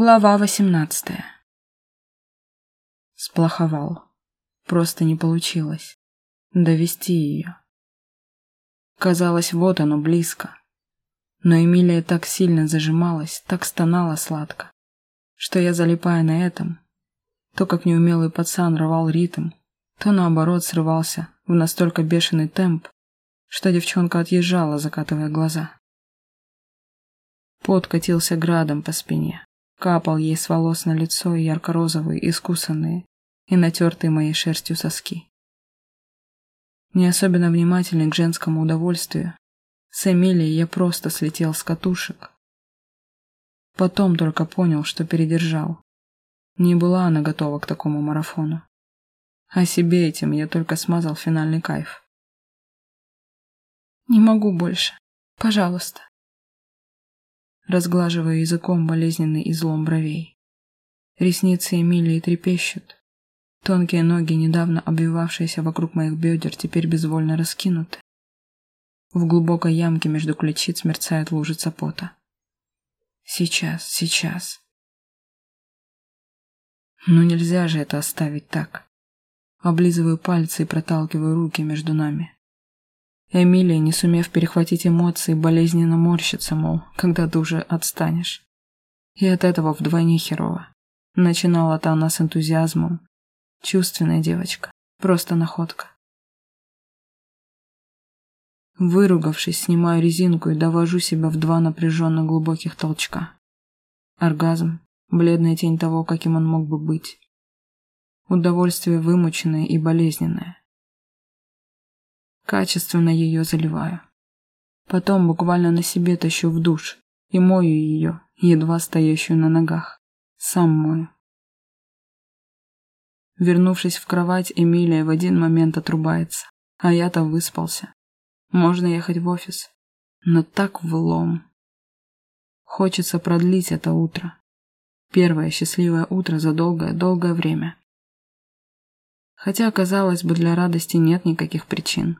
Глава восемнадцатая. Сплоховал. Просто не получилось. Довести ее. Казалось, вот оно близко. Но Эмилия так сильно зажималась, так стонала сладко, что я, залипая на этом, то, как неумелый пацан рвал ритм, то, наоборот, срывался в настолько бешеный темп, что девчонка отъезжала, закатывая глаза. Пот катился градом по спине. Капал ей с волос на лицо ярко-розовые, искусанные и натертые моей шерстью соски. Не особенно внимательный к женскому удовольствию, с Эмилией я просто слетел с катушек. Потом только понял, что передержал. Не была она готова к такому марафону. А себе этим я только смазал финальный кайф. «Не могу больше. Пожалуйста» разглаживая языком болезненный излом бровей. Ресницы Эмилии трепещут. Тонкие ноги, недавно обвивавшиеся вокруг моих бедер, теперь безвольно раскинуты. В глубокой ямке между ключиц мерцает лужица пота. Сейчас, сейчас. Ну нельзя же это оставить так. Облизываю пальцы и проталкиваю руки между нами. Эмилия, не сумев перехватить эмоции, болезненно морщится, мол, когда ты уже отстанешь. И от этого вдвойне херово. Начинала-то она с энтузиазмом. Чувственная девочка. Просто находка. Выругавшись, снимаю резинку и довожу себя в два напряженно глубоких толчка. Оргазм. Бледная тень того, каким он мог бы быть. Удовольствие вымученное и болезненное. Качественно ее заливаю. Потом буквально на себе тащу в душ и мою ее, едва стоящую на ногах. Сам мою. Вернувшись в кровать, Эмилия в один момент отрубается, а я-то выспался. Можно ехать в офис, но так влом. Хочется продлить это утро. Первое счастливое утро за долгое-долгое время. Хотя, казалось бы, для радости нет никаких причин.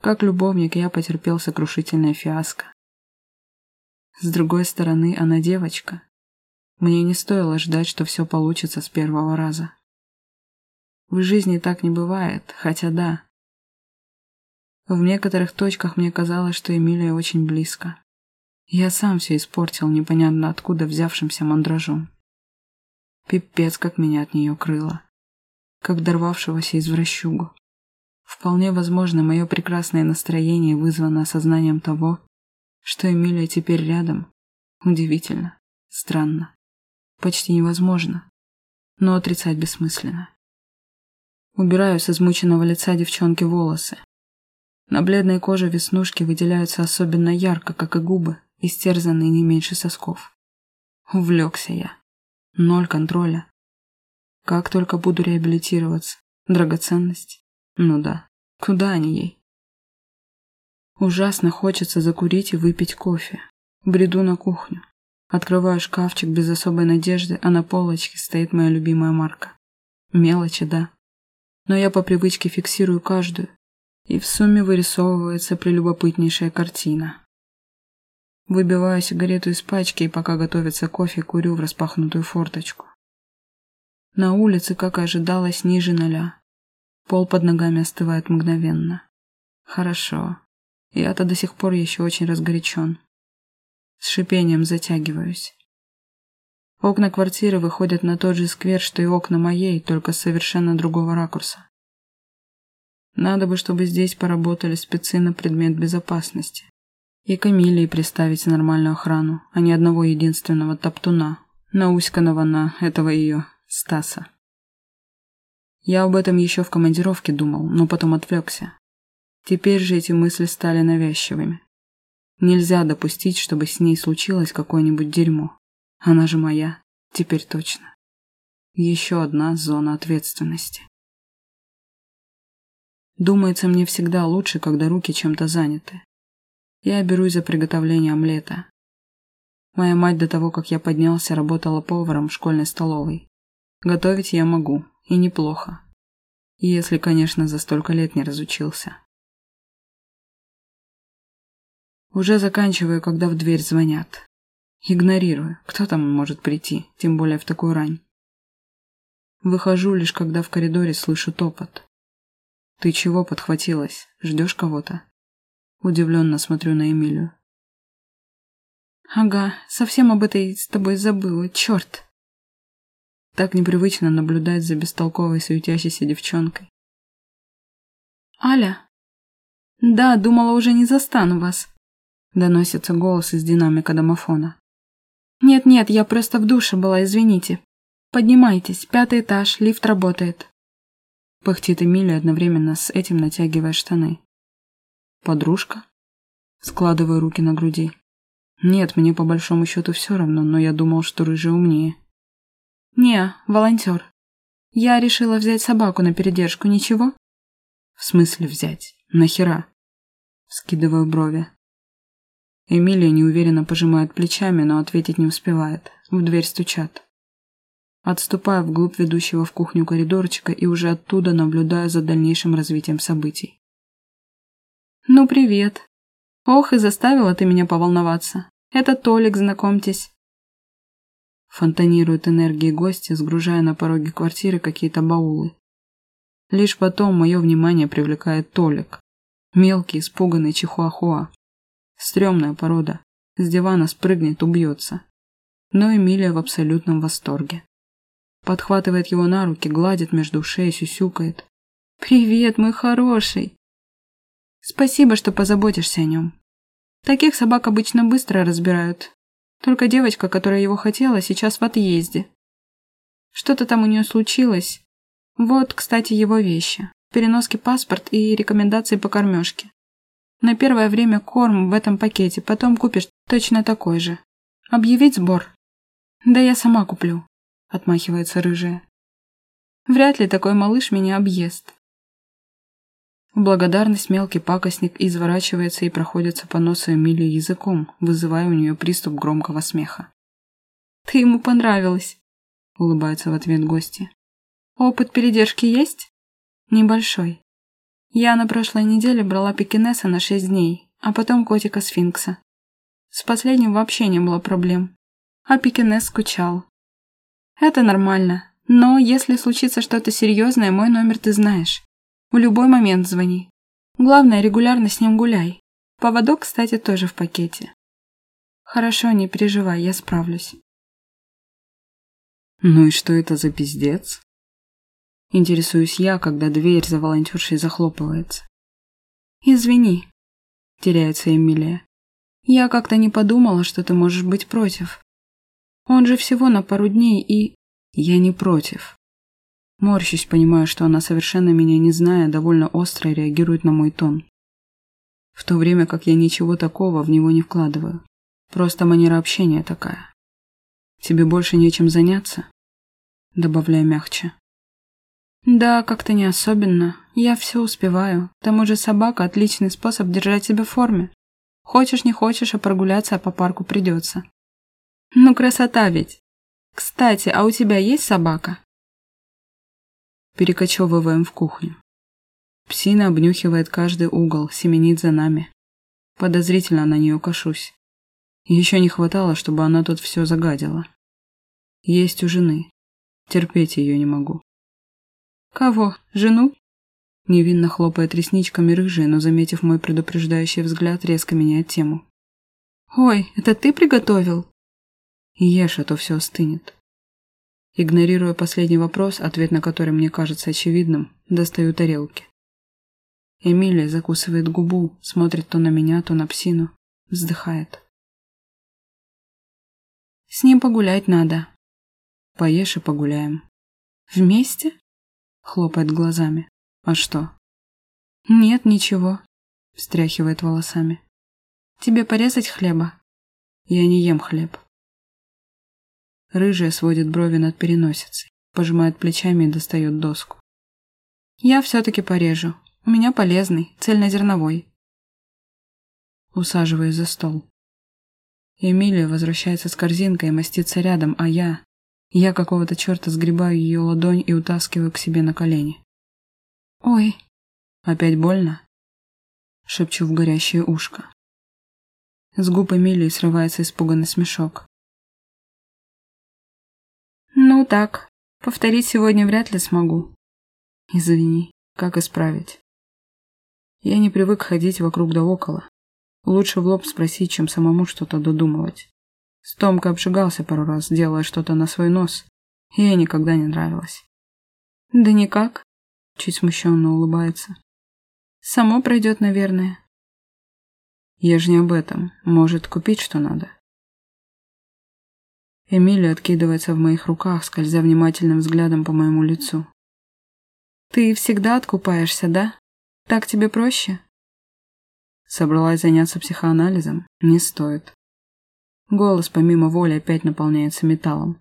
Как любовник я потерпел сокрушительное фиаско. С другой стороны, она девочка. Мне не стоило ждать, что все получится с первого раза. В жизни так не бывает, хотя да. В некоторых точках мне казалось, что Эмилия очень близко. Я сам все испортил непонятно откуда взявшимся мандражом. Пипец, как меня от нее крыло. Как дорвавшегося извращугу. Вполне возможно, мое прекрасное настроение вызвано осознанием того, что Эмилия теперь рядом. Удивительно, странно, почти невозможно, но отрицать бессмысленно. Убираю с измученного лица девчонки волосы. На бледной коже веснушки выделяются особенно ярко, как и губы, истерзанные не меньше сосков. Увлекся я. Ноль контроля. Как только буду реабилитироваться, драгоценность. Ну да, куда они ей? Ужасно хочется закурить и выпить кофе. Бреду на кухню. Открываю шкафчик без особой надежды, а на полочке стоит моя любимая марка. Мелочи, да. Но я по привычке фиксирую каждую, и в сумме вырисовывается прелюбопытнейшая картина. Выбиваю сигарету из пачки и пока готовится кофе, курю в распахнутую форточку. На улице, как и ожидалось, ниже ноля. Пол под ногами остывает мгновенно. Хорошо. Я-то до сих пор еще очень разгорячен. С шипением затягиваюсь. Окна квартиры выходят на тот же сквер, что и окна моей, только с совершенно другого ракурса. Надо бы, чтобы здесь поработали спецы на предмет безопасности. И Камилии приставить нормальную охрану, а не одного единственного топтуна, науськанного на этого ее Стаса. Я об этом еще в командировке думал, но потом отвлекся. Теперь же эти мысли стали навязчивыми. Нельзя допустить, чтобы с ней случилось какое-нибудь дерьмо. Она же моя, теперь точно. Еще одна зона ответственности. Думается, мне всегда лучше, когда руки чем-то заняты. Я берусь за приготовление омлета. Моя мать до того, как я поднялся, работала поваром в школьной столовой. Готовить я могу, и неплохо. Если, конечно, за столько лет не разучился. Уже заканчиваю, когда в дверь звонят. Игнорирую. Кто там может прийти, тем более в такую рань? Выхожу лишь, когда в коридоре слышу топот. «Ты чего подхватилась? Ждешь кого-то?» Удивленно смотрю на Эмилию. «Ага, совсем об этой с тобой забыла, черт!» Так непривычно наблюдать за бестолковой суетящейся девчонкой. «Аля?» «Да, думала, уже не застану вас», — доносится голос из динамика домофона. «Нет-нет, я просто в душе была, извините. Поднимайтесь, пятый этаж, лифт работает». Пыхтит Эмилия, одновременно с этим натягивая штаны. «Подружка?» Складываю руки на груди. «Нет, мне по большому счету все равно, но я думал, что рыжий умнее». «Не, волонтер. Я решила взять собаку на передержку, ничего?» «В смысле взять? Нахера?» Скидываю брови. Эмилия неуверенно пожимает плечами, но ответить не успевает. В дверь стучат. Отступаю вглубь ведущего в кухню коридорчика и уже оттуда наблюдаю за дальнейшим развитием событий. «Ну, привет. Ох, и заставила ты меня поволноваться. Это Толик, знакомьтесь». Фонтанирует энергией гостя, сгружая на пороге квартиры какие-то баулы. Лишь потом мое внимание привлекает Толик. Мелкий, испуганный чихуахуа. Стремная порода. С дивана спрыгнет, убьется. Но Эмилия в абсолютном восторге. Подхватывает его на руки, гладит между ушей, сюсюкает. «Привет, мой хороший!» «Спасибо, что позаботишься о нем. Таких собак обычно быстро разбирают. Только девочка, которая его хотела, сейчас в отъезде. Что-то там у нее случилось. Вот, кстати, его вещи. Переноски паспорт и рекомендации по кормежке. На первое время корм в этом пакете, потом купишь точно такой же. Объявить сбор? Да я сама куплю. — отмахивается рыжая. «Вряд ли такой малыш меня объест». В благодарность мелкий пакостник изворачивается и проходится по носу Эмилии языком, вызывая у нее приступ громкого смеха. «Ты ему понравилась», — улыбается в ответ гости. «Опыт передержки есть?» «Небольшой. Я на прошлой неделе брала пекинеса на шесть дней, а потом котика-сфинкса. С последним вообще не было проблем. А пекинес скучал, это нормально. Но если случится что-то серьезное, мой номер ты знаешь. В любой момент звони. Главное, регулярно с ним гуляй. Поводок, кстати, тоже в пакете. Хорошо, не переживай, я справлюсь. Ну и что это за пиздец? Интересуюсь я, когда дверь за волонтершей захлопывается. Извини, теряется Эмилия. Я как-то не подумала, что ты можешь быть против. Он же всего на пару дней и... Я не против. Морщусь, понимая, что она, совершенно меня не зная, довольно остро реагирует на мой тон. В то время как я ничего такого в него не вкладываю. Просто манера общения такая. Тебе больше нечем заняться? Добавляю мягче. Да, как-то не особенно. Я все успеваю. К тому же собака – отличный способ держать себя в форме. Хочешь, не хочешь, а прогуляться по парку придется. Ну, красота ведь. Кстати, а у тебя есть собака? Перекочевываем в кухню. Псина обнюхивает каждый угол, семенит за нами. Подозрительно на нее кашусь. Еще не хватало, чтобы она тут все загадила. Есть у жены. Терпеть ее не могу. Кого? Жену? Невинно хлопает ресничками рыжая, но, заметив мой предупреждающий взгляд, резко меняет тему. «Ой, это ты приготовил?» Ешь, а то все остынет. Игнорируя последний вопрос, ответ на который мне кажется очевидным, достаю тарелки. Эмилия закусывает губу, смотрит то на меня, то на псину, вздыхает. «С ним погулять надо». «Поешь и погуляем». «Вместе?» — хлопает глазами. «А что?» «Нет, ничего», — встряхивает волосами. «Тебе порезать хлеба?» «Я не ем хлеб». Рыжая сводит брови над переносицей, пожимает плечами и достает доску. «Я все-таки порежу. У меня полезный, цельнозерновой». Усаживаясь за стол. Эмилия возвращается с корзинкой и мастится рядом, а я... Я какого-то черта сгребаю ее ладонь и утаскиваю к себе на колени. «Ой!» «Опять больно?» Шепчу в горящее ушко. С губ Эмилии срывается испуганный смешок. Ну так, повторить сегодня вряд ли смогу. Извини, как исправить? Я не привык ходить вокруг да около. Лучше в лоб спросить, чем самому что-то додумывать. С Томкой обжигался пару раз, делая что-то на свой нос. Ей никогда не нравилось. Да никак. Чуть смущенно улыбается. Само пройдет, наверное. Я же не об этом. Может, купить что надо? Эмилия откидывается в моих руках, скользя внимательным взглядом по моему лицу. Ты всегда откупаешься, да? Так тебе проще? Собралась заняться психоанализом? Не стоит. Голос помимо воли опять наполняется металлом.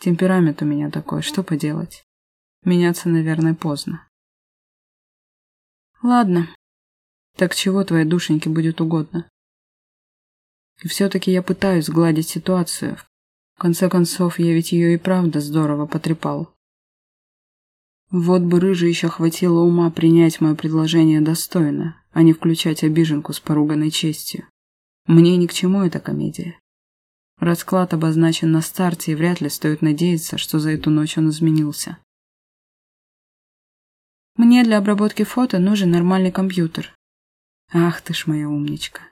Темперамент у меня такой, что поделать? Меняться, наверное, поздно. Ладно. Так чего твоей душеньке будет угодно? И все-таки я пытаюсь сгладить ситуацию. В конце концов, я ведь ее и правда здорово потрепал. Вот бы рыжий еще хватило ума принять мое предложение достойно, а не включать обиженку с поруганной честью. Мне ни к чему эта комедия. Расклад обозначен на старте, и вряд ли стоит надеяться, что за эту ночь он изменился. Мне для обработки фото нужен нормальный компьютер. Ах ты ж моя умничка.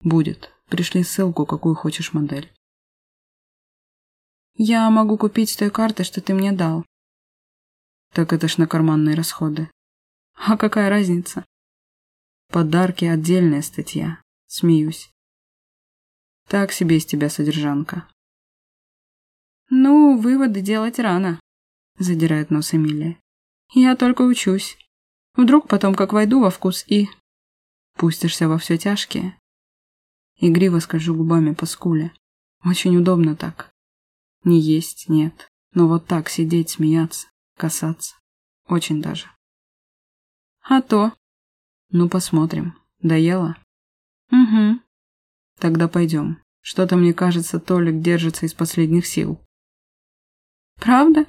Будет. Пришли ссылку, какую хочешь модель. Я могу купить с той карты, что ты мне дал. Так это ж на карманные расходы. А какая разница? Подарки – отдельная статья. Смеюсь. Так себе из тебя содержанка. Ну, выводы делать рано, задирает нос Эмилия. Я только учусь. Вдруг потом как войду во вкус и... Пустишься во все тяжкие. Игриво скажу губами по скуле. Очень удобно так. Не есть, нет. Но вот так сидеть, смеяться, касаться. Очень даже. А то? Ну, посмотрим. Доела? Угу. Тогда пойдем. Что-то мне кажется, Толик держится из последних сил. Правда?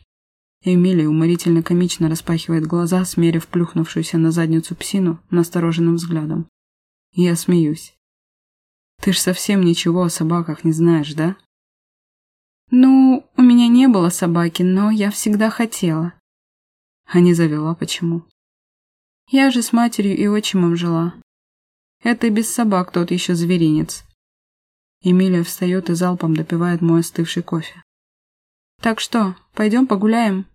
Эмилия уморительно комично распахивает глаза, смерив плюхнувшуюся на задницу псину настороженным взглядом. Я смеюсь. Ты ж совсем ничего о собаках не знаешь, да? Ну, у меня не было собаки, но я всегда хотела. А не завела почему? Я же с матерью и отчимом жила. Это без собак тот еще зверинец. Эмилия встает и залпом допивает мой остывший кофе. «Так что, пойдем погуляем?»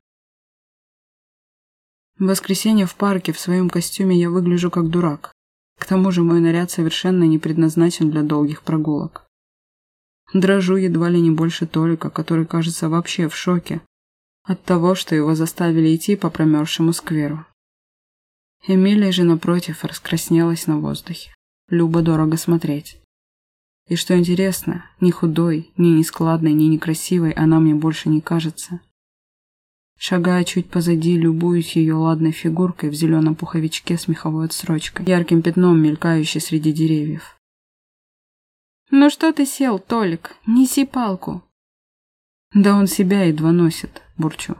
В воскресенье в парке в своем костюме я выгляжу как дурак. К тому же мой наряд совершенно не предназначен для долгих прогулок. Дрожу едва ли не больше Толика, который кажется вообще в шоке от того, что его заставили идти по промерзшему скверу. Эмилия же, напротив, раскраснелась на воздухе. Любо дорого смотреть. И что интересно, ни худой, ни нескладной, ни некрасивой она мне больше не кажется. Шагая чуть позади, любуюсь ее ладной фигуркой в зеленом пуховичке с меховой отсрочкой, ярким пятном, мелькающей среди деревьев. «Ну что ты сел, Толик? Неси палку!» «Да он себя едва носит», — бурчу.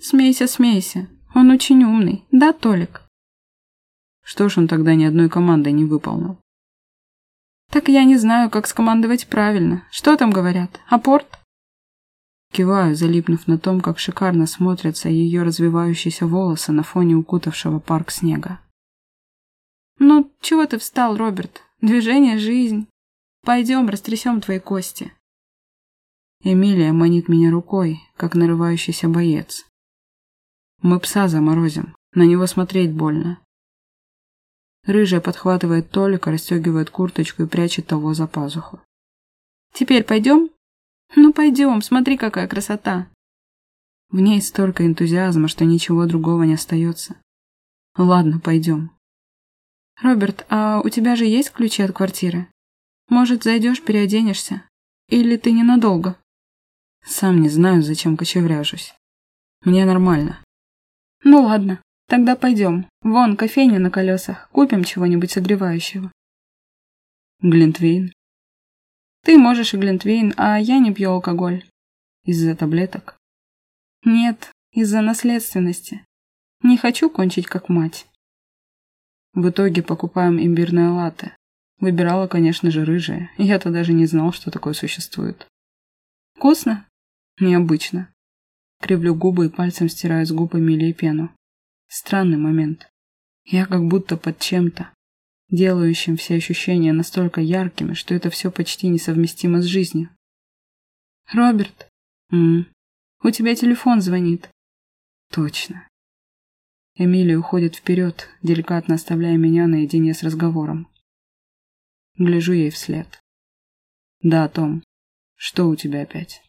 «Смейся, смейся. Он очень умный. Да, Толик?» Что ж он тогда ни одной командой не выполнил? Так я не знаю, как скомандовать правильно. Что там говорят? Апорт? Киваю, залипнув на том, как шикарно смотрятся ее развивающиеся волосы на фоне укутавшего парк снега. Ну, чего ты встал, Роберт? Движение – жизнь. Пойдем, растрясем твои кости. Эмилия манит меня рукой, как нарывающийся боец. Мы пса заморозим, на него смотреть больно. Рыжая подхватывает Толика, расстегивает курточку и прячет того за пазуху. «Теперь пойдем?» «Ну пойдем, смотри, какая красота!» В ней столько энтузиазма, что ничего другого не остается. Ладно, пойдем. Роберт, а у тебя же есть ключи от квартиры? Может, зайдешь, переоденешься? Или ты ненадолго? Сам не знаю, зачем кочевряжусь. Мне нормально. Ну ладно. Тогда пойдем. Вон, кофейня на колесах. Купим чего-нибудь согревающего. Глинтвейн. Ты можешь и глинтвейн, а я не пью алкоголь. Из-за таблеток? Нет, из-за наследственности. Не хочу кончить как мать. В итоге покупаем имбирное латте. Выбирала, конечно же, рыжее. Я-то даже не знал, что такое существует. Вкусно? Необычно. Кривлю губы и пальцем стираю с губ Эмилии пену. Странный момент. Я как будто под чем-то, делающим все ощущения настолько яркими, что это все почти несовместимо с жизнью. «Роберт, М у тебя телефон звонит». Точно. Эмилия уходит вперед, деликатно оставляя меня наедине с разговором. Гляжу ей вслед. Да, Том, что у тебя опять?